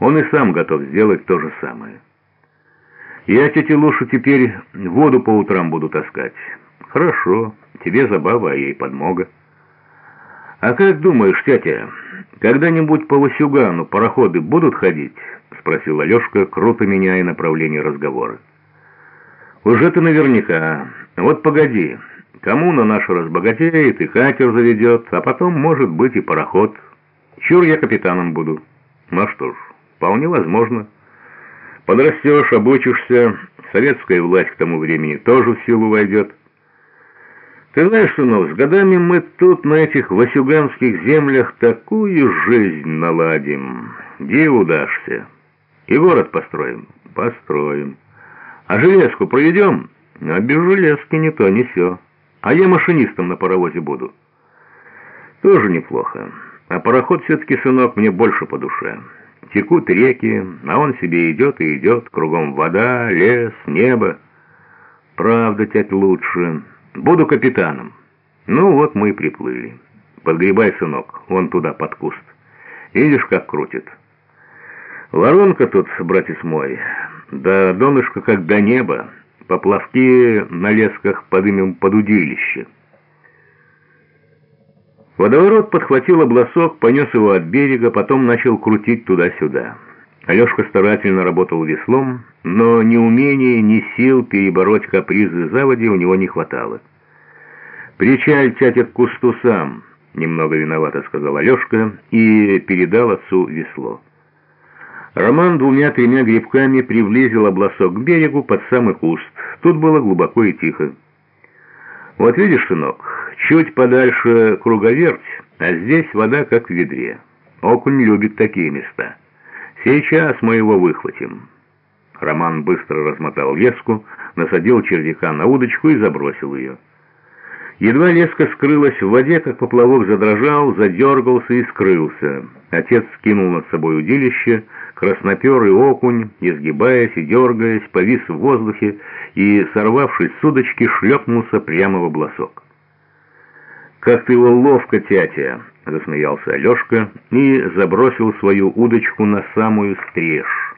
Он и сам готов сделать то же самое. Я тете Лушу теперь воду по утрам буду таскать. Хорошо, тебе забава, а ей подмога. А как думаешь, тетя, когда-нибудь по Васюгану пароходы будут ходить? Спросил Алешка, круто меняя направление разговора. Уже-то наверняка. Вот погоди, коммуна наша разбогатеет и катер заведет, а потом, может быть, и пароход. Чур я капитаном буду. Ну что ж, вполне возможно. Подрастешь, обучишься, советская власть к тому времени тоже в силу войдет. Ты знаешь, сынок, с годами мы тут, на этих васюганских землях, такую жизнь наладим. Диву дашься. И город построим? Построим. А железку проведем? А без железки ни то, ни сё. А я машинистом на паровозе буду. Тоже неплохо. А пароход все-таки, сынок, мне больше по душе. Текут реки, а он себе идет и идет, кругом вода, лес, небо. Правда, тять лучше. Буду капитаном. Ну вот мы и приплыли. Подгребай, сынок, вон туда, под куст. Видишь, как крутит? Воронка тут, братец мой, да донышко как до неба. Поплавки на лесках подымем под удилище. Водоворот подхватил обласок, понес его от берега, потом начал крутить туда-сюда. Алешка старательно работал веслом, но ни умения, ни сил перебороть капризы заводи у него не хватало. «Причаль, тятя, к кусту сам», — немного виновато сказал Алешка и передал отцу весло. Роман двумя-тремя грибками приблизил обласок к берегу под самый куст. Тут было глубоко и тихо. «Вот видишь, сынок, чуть подальше круговерть, а здесь вода как в ведре. Окунь любит такие места. Сейчас мы его выхватим». Роман быстро размотал леску, насадил червяка на удочку и забросил ее. Едва леска скрылась в воде, как поплавок задрожал, задергался и скрылся. Отец скинул над собой удилище, красноперый окунь, изгибаясь и дергаясь, повис в воздухе и, сорвавшись с удочки, шлепнулся прямо в обласок. «Как ты его ловко, тятя!» — засмеялся Алешка и забросил свою удочку на самую стрежь.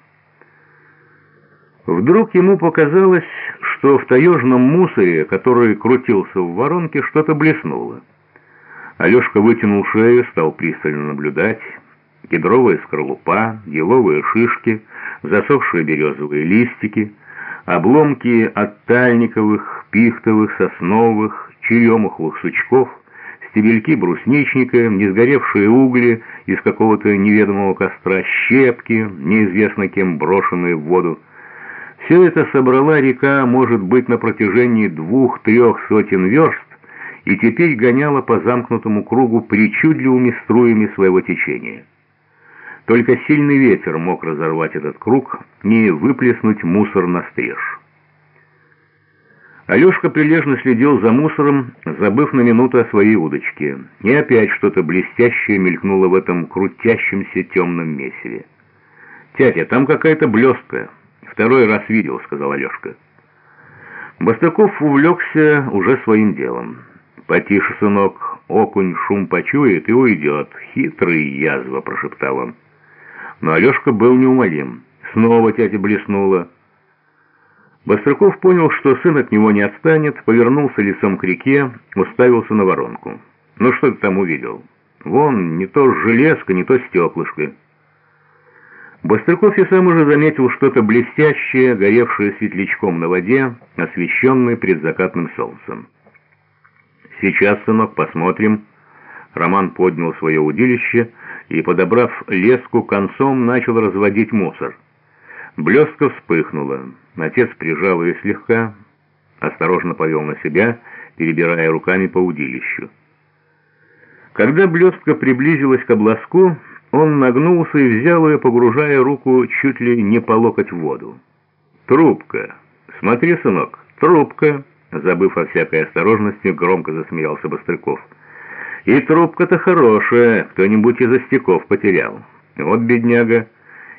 Вдруг ему показалось, что в таежном мусоре, который крутился в воронке, что-то блеснуло. Алешка вытянул шею, стал пристально наблюдать. Кедровая скорлупа, еловые шишки, засохшие березовые листики, обломки от тальниковых, пихтовых, сосновых, черемуховых сучков, стебельки брусничника, несгоревшие угли из какого-то неведомого костра, щепки, неизвестно кем брошенные в воду, все это собрала река, может быть, на протяжении двух-трех сотен верст, и теперь гоняла по замкнутому кругу причудливыми струями своего течения. Только сильный ветер мог разорвать этот круг и выплеснуть мусор на стриж. Алешка прилежно следил за мусором, забыв на минуту о своей удочке. И опять что-то блестящее мелькнуло в этом крутящемся темном месиве. «Тятя, там какая-то блестка». «Второй раз видел», — сказал Алешка. Бастаков увлекся уже своим делом. «Потише, сынок, окунь шум почует и уйдет. Хитрый язва», — прошептал он. Но Алешка был неумолим. Снова тятя блеснула. Бастрыков понял, что сын от него не отстанет, повернулся лицом к реке, уставился на воронку. «Ну что ты там увидел? Вон, не то железка, не то стеклышко». Бастрыков и сам уже заметил что-то блестящее, горевшее светлячком на воде, освещенное предзакатным солнцем. «Сейчас, сынок, посмотрим». Роман поднял свое удилище и, подобрав леску, концом начал разводить мусор. Блестка вспыхнула. Отец прижал ее слегка, осторожно повел на себя, перебирая руками по удилищу. Когда блестка приблизилась к обласку, он нагнулся и взял ее, погружая руку чуть ли не по локоть в воду. «Трубка! Смотри, сынок, трубка!» Забыв о всякой осторожности, громко засмеялся Бострыков. «И трубка-то хорошая, кто-нибудь из остяков потерял. Вот бедняга,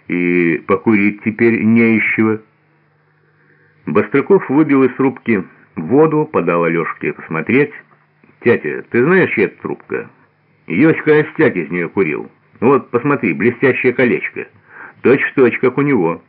и покурить теперь не из чего». Бострыков выбил из трубки воду, подал Алешке посмотреть. «Тятя, ты знаешь, чья это трубка?» «Йоська Остяк из нее курил». Вот, посмотри, блестящее колечко. Точь-в-точь, как у него.